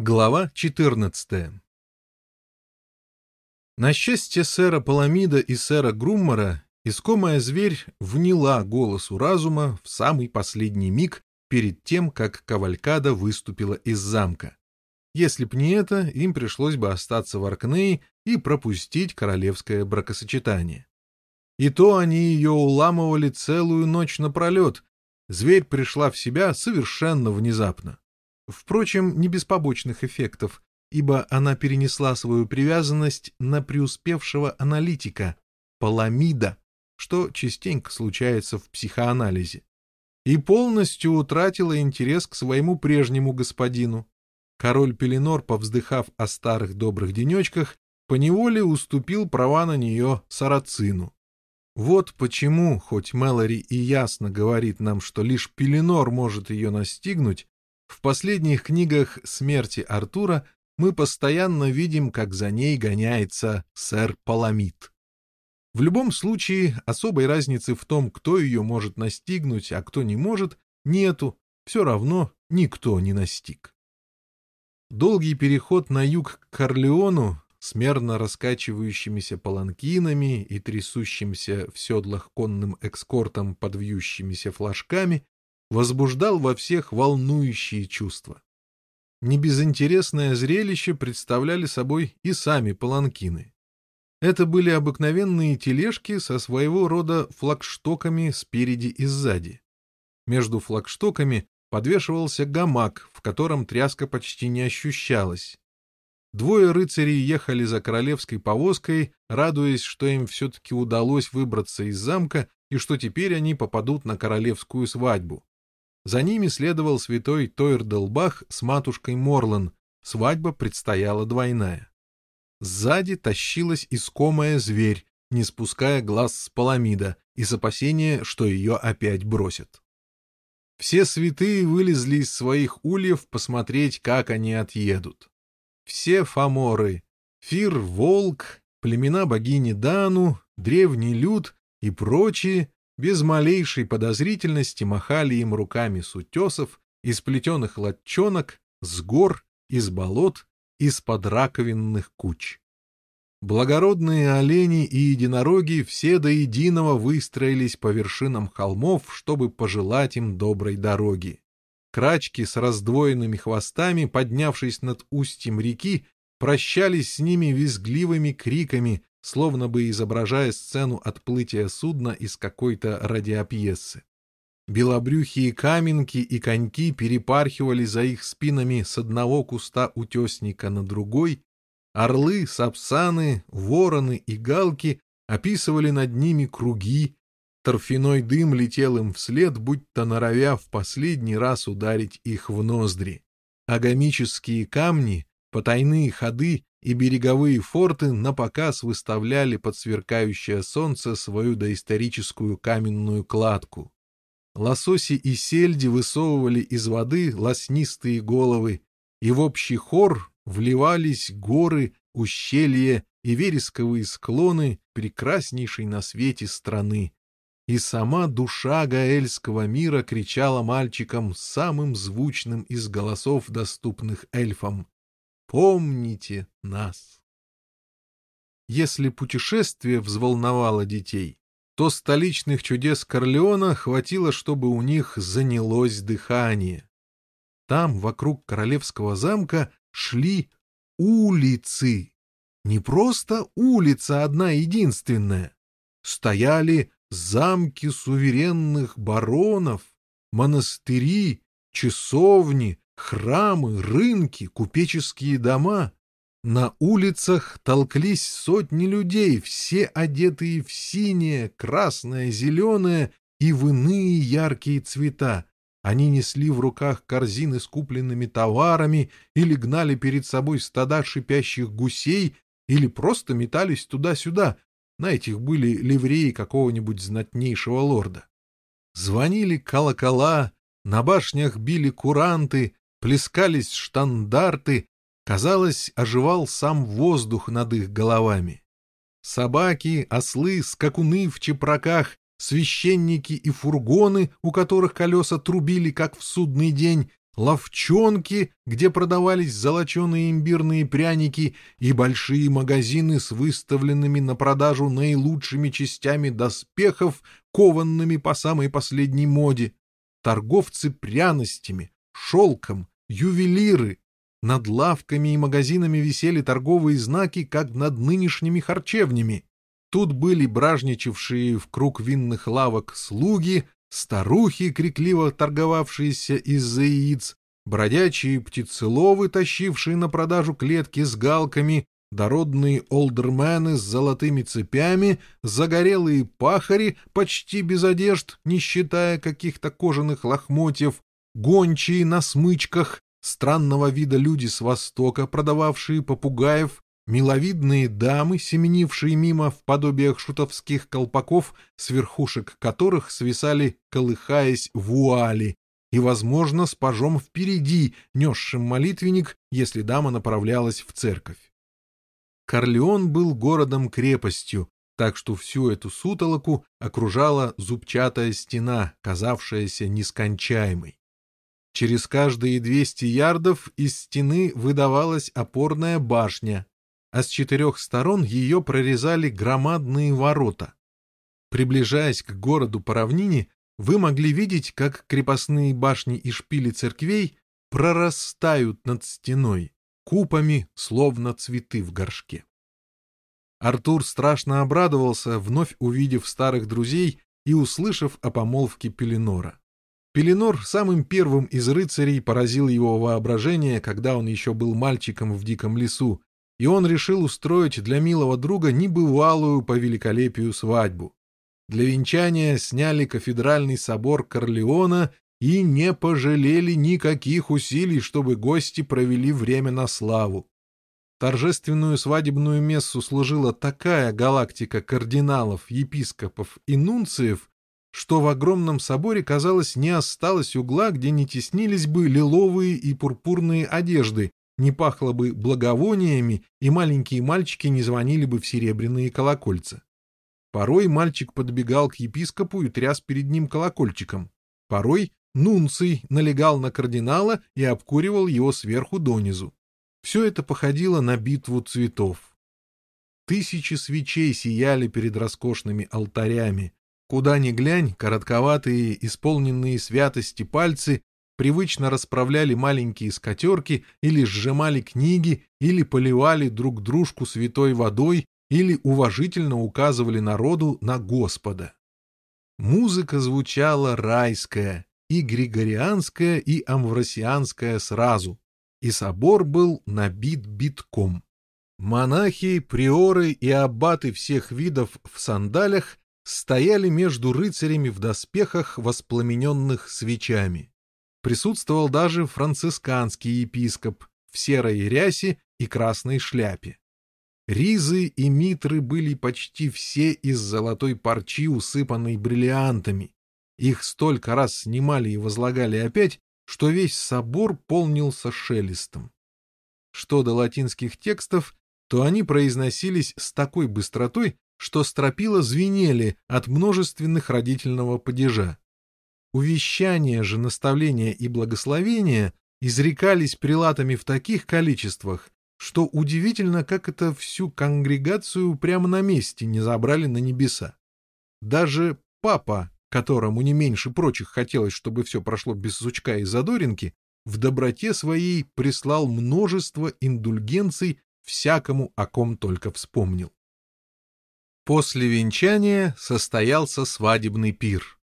Глава 14 На счастье сэра Паламида и сэра Груммара искомая зверь вняла голосу разума в самый последний миг перед тем, как Кавалькада выступила из замка. Если б не это, им пришлось бы остаться в Аркнее и пропустить королевское бракосочетание. И то они ее уламывали целую ночь напролет. Зверь пришла в себя совершенно внезапно. Впрочем, не без побочных эффектов, ибо она перенесла свою привязанность на преуспевшего аналитика, Паламида, что частенько случается в психоанализе, и полностью утратила интерес к своему прежнему господину. Король Пеленор, повздыхав о старых добрых денечках, поневоле уступил права на нее Сарацину. Вот почему, хоть Мэлори и ясно говорит нам, что лишь Пеленор может ее настигнуть, в последних книгах «Смерти Артура» мы постоянно видим, как за ней гоняется сэр Паламид. В любом случае, особой разницы в том, кто ее может настигнуть, а кто не может, нету, все равно никто не настиг. Долгий переход на юг к Корлеону с мерно раскачивающимися паланкинами и трясущимся в седлах конным экскортом под вьющимися флажками возбуждал во всех волнующие чувства. Небезынтересное зрелище представляли собой и сами паланкины. Это были обыкновенные тележки со своего рода флагштоками спереди и сзади. Между флагштоками подвешивался гамак, в котором тряска почти не ощущалась. Двое рыцарей ехали за королевской повозкой, радуясь, что им все-таки удалось выбраться из замка и что теперь они попадут на королевскую свадьбу. За ними следовал святой Тойр-Делбах с матушкой Морлан, свадьба предстояла двойная. Сзади тащилась искомая зверь, не спуская глаз с Паламида, из опасения, что ее опять бросят. Все святые вылезли из своих ульев посмотреть, как они отъедут. Все фаморы — Фир, Волк, племена богини Дану, древний люд и прочие без малейшей подозрительности махали им руками с утесов, из плетеных латчонок, с гор, из болот, из подраковинных куч. Благородные олени и единороги все до единого выстроились по вершинам холмов, чтобы пожелать им доброй дороги. Крачки с раздвоенными хвостами, поднявшись над устьем реки, прощались с ними визгливыми криками, словно бы изображая сцену отплытия судна из какой-то радиопьесы. Белобрюхие каменки и коньки перепархивали за их спинами с одного куста утесника на другой, орлы, сапсаны, вороны и галки описывали над ними круги, торфяной дым летел им вслед, будто норовя в последний раз ударить их в ноздри. Агамические камни, потайные ходы и береговые форты напоказ выставляли под сверкающее солнце свою доисторическую каменную кладку. Лососи и сельди высовывали из воды лоснистые головы, и в общий хор вливались горы, ущелья и вересковые склоны прекраснейшей на свете страны. И сама душа гаэльского мира кричала мальчикам самым звучным из голосов, доступных эльфам помните нас. Если путешествие взволновало детей, то столичных чудес Корлеона хватило, чтобы у них занялось дыхание. Там, вокруг королевского замка, шли улицы. Не просто улица одна единственная. Стояли замки суверенных баронов, монастыри, часовни, храмы, рынки, купеческие дома. На улицах толклись сотни людей, все одетые в синее, красное, зеленое и в иные яркие цвета. Они несли в руках корзины с купленными товарами или гнали перед собой стада шипящих гусей или просто метались туда-сюда. На этих были ливреи какого-нибудь знатнейшего лорда. Звонили колокола, на башнях били куранты, плескались штандарты, казалось, оживал сам воздух над их головами. Собаки, ослы, скакуны в чепраках, священники и фургоны, у которых колеса трубили, как в судный день, ловчонки, где продавались золоченые имбирные пряники и большие магазины с выставленными на продажу наилучшими частями доспехов, кованными по самой последней моде, торговцы пряностями, шелком, ювелиры. Над лавками и магазинами висели торговые знаки, как над нынешними харчевнями. Тут были бражничавшие в круг винных лавок слуги, старухи, крикливо торговавшиеся из-за яиц, бродячие птицеловы, тащившие на продажу клетки с галками, дородные олдермены с золотыми цепями, загорелые пахари, почти без одежд, не считая каких-то кожаных лохмотьев, гончие на смычках, странного вида люди с востока, продававшие попугаев, миловидные дамы, семенившие мимо в подобиях шутовских колпаков, с верхушек которых свисали, колыхаясь, вуали, и, возможно, с пажом впереди, несшим молитвенник, если дама направлялась в церковь. Корлеон был городом-крепостью, так что всю эту сутолоку окружала зубчатая стена, казавшаяся нескончаемой. Через каждые 200 ярдов из стены выдавалась опорная башня, а с четырех сторон ее прорезали громадные ворота. Приближаясь к городу по равнине, вы могли видеть, как крепостные башни и шпили церквей прорастают над стеной, купами, словно цветы в горшке. Артур страшно обрадовался, вновь увидев старых друзей и услышав о помолвке Пеленора. Пеленор самым первым из рыцарей поразил его воображение, когда он еще был мальчиком в диком лесу, и он решил устроить для милого друга небывалую по великолепию свадьбу. Для венчания сняли кафедральный собор Корлеона и не пожалели никаких усилий, чтобы гости провели время на славу. Торжественную свадебную мессу служила такая галактика кардиналов, епископов и нунциев, что в огромном соборе, казалось, не осталось угла, где не теснились бы лиловые и пурпурные одежды, не пахло бы благовониями, и маленькие мальчики не звонили бы в серебряные колокольца. Порой мальчик подбегал к епископу и тряс перед ним колокольчиком. Порой нунций налегал на кардинала и обкуривал его сверху донизу. Все это походило на битву цветов. Тысячи свечей сияли перед роскошными алтарями, Куда ни глянь, коротковатые, исполненные святости пальцы привычно расправляли маленькие скатерки или сжимали книги, или поливали друг дружку святой водой, или уважительно указывали народу на Господа. Музыка звучала райская, и григорианская, и амвросианская сразу, и собор был набит битком. Монахи, приоры и аббаты всех видов в сандалях стояли между рыцарями в доспехах, воспламененных свечами. Присутствовал даже францисканский епископ в серой рясе и красной шляпе. Ризы и митры были почти все из золотой парчи, усыпанной бриллиантами. Их столько раз снимали и возлагали опять, что весь собор полнился шелестом. Что до латинских текстов, то они произносились с такой быстротой, что стропила звенели от множественных родительного падежа. Увещания же, наставления и благословения изрекались прилатами в таких количествах, что удивительно, как это всю конгрегацию прямо на месте не забрали на небеса. Даже папа, которому не меньше прочих хотелось, чтобы все прошло без сучка и задоринки, в доброте своей прислал множество индульгенций всякому, о ком только вспомнил. После венчания состоялся свадебный пир.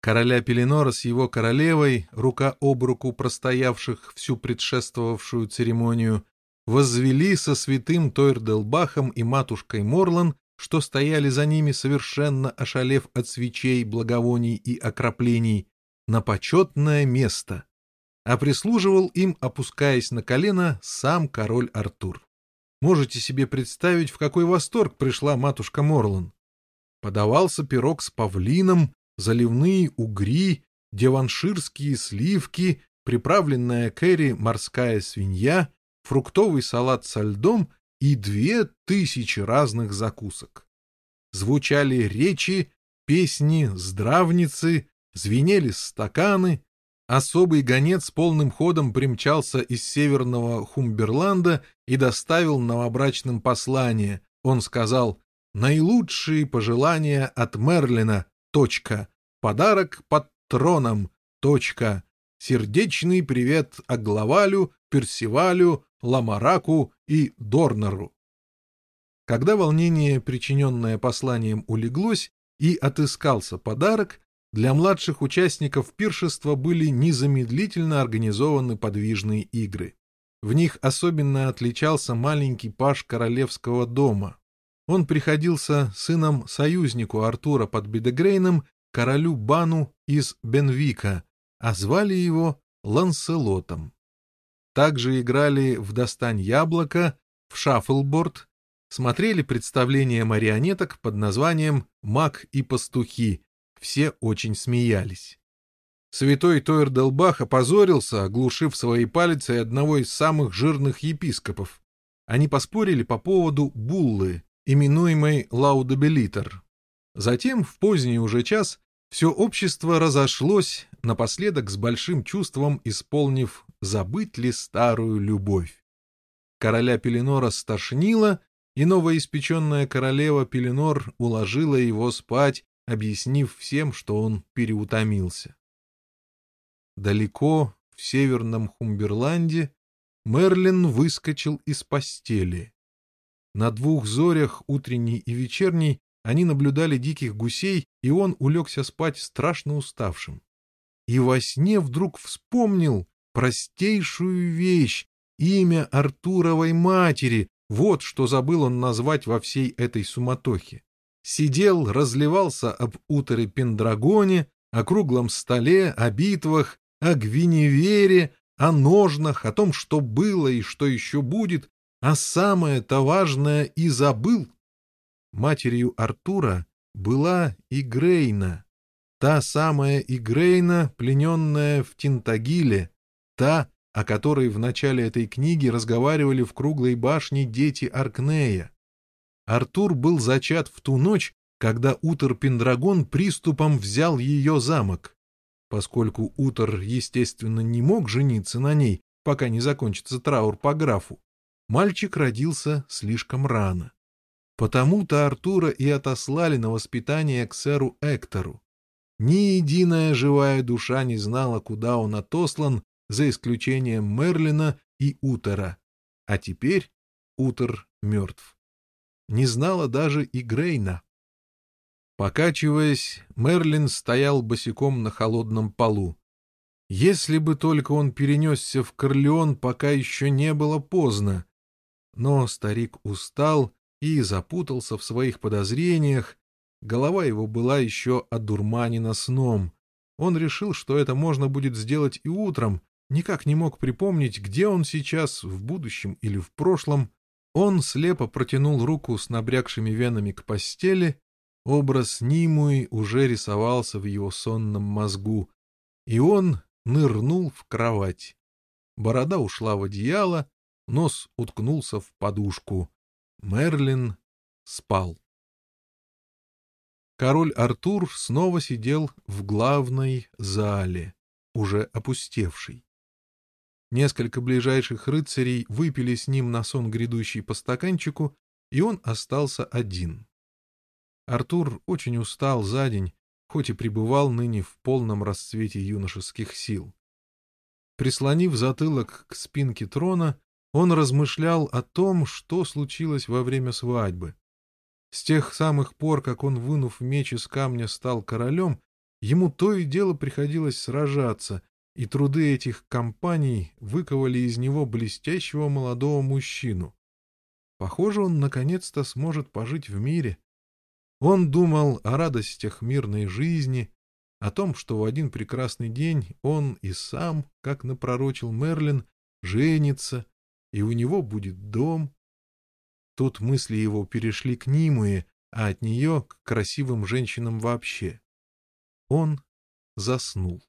Короля Пеленора с его королевой, рука об руку простоявших всю предшествовавшую церемонию, возвели со святым Тойрделбахом и матушкой Морлан, что стояли за ними, совершенно ошалев от свечей, благовоний и окроплений, на почетное место, а прислуживал им, опускаясь на колено, сам король Артур. Можете себе представить, в какой восторг пришла матушка Морлан. Подавался пирог с павлином, заливные угри, деванширские сливки, приправленная кэрри морская свинья, фруктовый салат со льдом и две тысячи разных закусок. Звучали речи, песни, здравницы, звенели стаканы, Особый гонец полным ходом примчался из северного Хумберланда и доставил новобрачным послание. Он сказал «Наилучшие пожелания от Мерлина. Точка. Подарок под троном. Точка. Сердечный привет Аглавалю, Персивалю, Ламараку и Дорнеру». Когда волнение, причиненное посланием, улеглось и отыскался подарок, для младших участников пиршества были незамедлительно организованы подвижные игры. В них особенно отличался маленький паж королевского дома. Он приходился сыном-союзнику Артура под Бедегрейном, королю Бану из Бенвика, а звали его Ланселотом. Также играли в «Достань яблоко», в «Шаффлборд», смотрели представление марионеток под названием «Маг и пастухи», все очень смеялись. Святой Тойр опозорился, оглушив своей палицей одного из самых жирных епископов. Они поспорили по поводу буллы, именуемой лаудабелитер. Затем, в поздний уже час, все общество разошлось, напоследок с большим чувством исполнив «забыть ли старую любовь». Короля Пеленора стошнило, и новоиспеченная королева Пеленор уложила его спать, объяснив всем, что он переутомился. Далеко, в северном Хумберланде, Мерлин выскочил из постели. На двух зорях, утренней и вечерней, они наблюдали диких гусей, и он улегся спать страшно уставшим. И во сне вдруг вспомнил простейшую вещь — имя Артуровой матери. Вот что забыл он назвать во всей этой суматохе сидел, разливался об утре Пендрагоне, о круглом столе, о битвах, о Гвиневере, о ножнах, о том, что было и что еще будет, а самое-то важное и забыл. Матерью Артура была Игрейна, та самая Игрейна, плененная в Тинтагиле, та, о которой в начале этой книги разговаривали в круглой башне дети Аркнея. Артур был зачат в ту ночь, когда Утер Пендрагон приступом взял ее замок. Поскольку Утер, естественно, не мог жениться на ней, пока не закончится траур по графу, мальчик родился слишком рано. Потому-то Артура и отослали на воспитание к сэру Эктору. Ни единая живая душа не знала, куда он отослан, за исключением Мерлина и Утера. А теперь Утер мертв не знала даже и Грейна. Покачиваясь, Мерлин стоял босиком на холодном полу. Если бы только он перенесся в Корлеон, пока еще не было поздно. Но старик устал и запутался в своих подозрениях, голова его была еще одурманена сном. Он решил, что это можно будет сделать и утром, никак не мог припомнить, где он сейчас, в будущем или в прошлом, он слепо протянул руку с набрякшими венами к постели, образ Нимуи уже рисовался в его сонном мозгу, и он нырнул в кровать. Борода ушла в одеяло, нос уткнулся в подушку. Мерлин спал. Король Артур снова сидел в главной зале, уже опустевшей. Несколько ближайших рыцарей выпили с ним на сон грядущий по стаканчику, и он остался один. Артур очень устал за день, хоть и пребывал ныне в полном расцвете юношеских сил. Прислонив затылок к спинке трона, он размышлял о том, что случилось во время свадьбы. С тех самых пор, как он, вынув меч из камня, стал королем, ему то и дело приходилось сражаться, и труды этих компаний выковали из него блестящего молодого мужчину. Похоже, он наконец-то сможет пожить в мире. Он думал о радостях мирной жизни, о том, что в один прекрасный день он и сам, как напророчил Мерлин, женится, и у него будет дом. Тут мысли его перешли к Нимуе, а от нее к красивым женщинам вообще. Он заснул.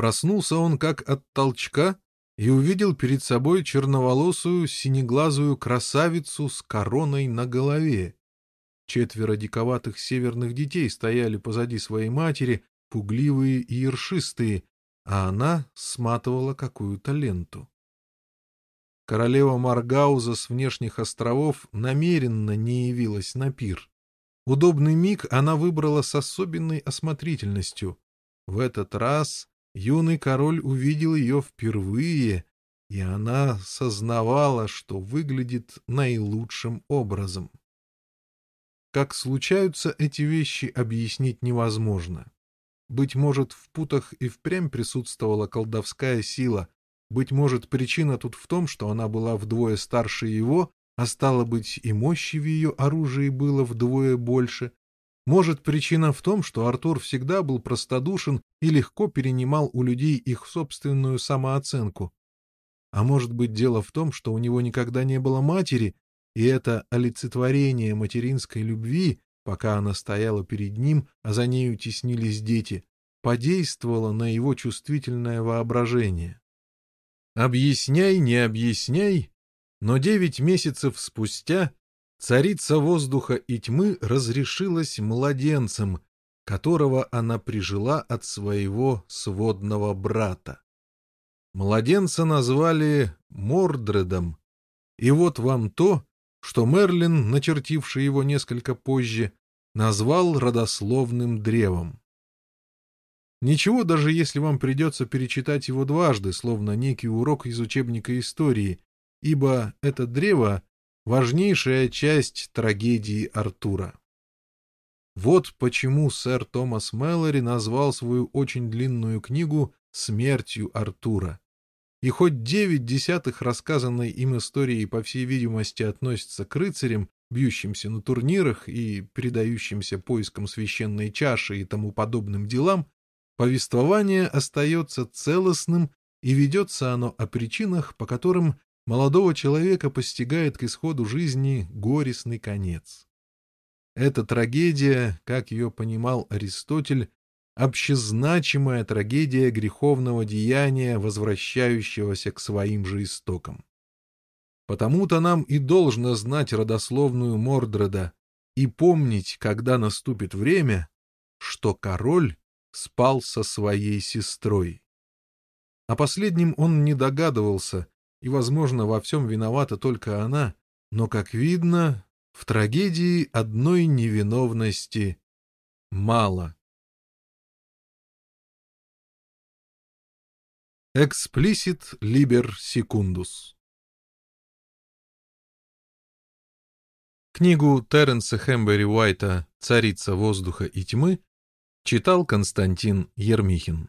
Проснулся он как от толчка и увидел перед собой черноволосую синеглазую красавицу с короной на голове. Четверо диковатых северных детей стояли позади своей матери, пугливые и ершистые, а она сматывала какую-то ленту. Королева Маргауза с внешних островов намеренно не явилась на пир. Удобный миг она выбрала с особенной осмотрительностью. В этот раз Юный король увидел ее впервые, и она сознавала, что выглядит наилучшим образом. Как случаются эти вещи, объяснить невозможно. Быть может, в путах и впрямь присутствовала колдовская сила. Быть может, причина тут в том, что она была вдвое старше его, а стало быть, и мощи в ее оружии было вдвое больше. Может, причина в том, что Артур всегда был простодушен и легко перенимал у людей их собственную самооценку. А может быть, дело в том, что у него никогда не было матери, и это олицетворение материнской любви, пока она стояла перед ним, а за нею теснились дети, подействовало на его чувствительное воображение. Объясняй, не объясняй, но девять месяцев спустя Царица воздуха и тьмы разрешилась младенцем, которого она прижила от своего сводного брата. Младенца назвали Мордредом, и вот вам то, что Мерлин, начертивший его несколько позже, назвал родословным древом. Ничего, даже если вам придется перечитать его дважды, словно некий урок из учебника истории, ибо это древо важнейшая часть трагедии Артура. Вот почему сэр Томас Мэлори назвал свою очень длинную книгу «Смертью Артура». И хоть девять десятых рассказанной им истории, по всей видимости, относятся к рыцарям, бьющимся на турнирах и предающимся поискам священной чаши и тому подобным делам, повествование остается целостным и ведется оно о причинах, по которым молодого человека постигает к исходу жизни горестный конец. Эта трагедия, как ее понимал Аристотель, общезначимая трагедия греховного деяния, возвращающегося к своим же истокам. Потому-то нам и должно знать родословную Мордреда и помнить, когда наступит время, что король спал со своей сестрой. О последнем он не догадывался, и, возможно, во всем виновата только она, но, как видно, в трагедии одной невиновности мало. Эксплисит либер секундус Книгу Терренса Хэмбери Уайта «Царица воздуха и тьмы» читал Константин Ермихин.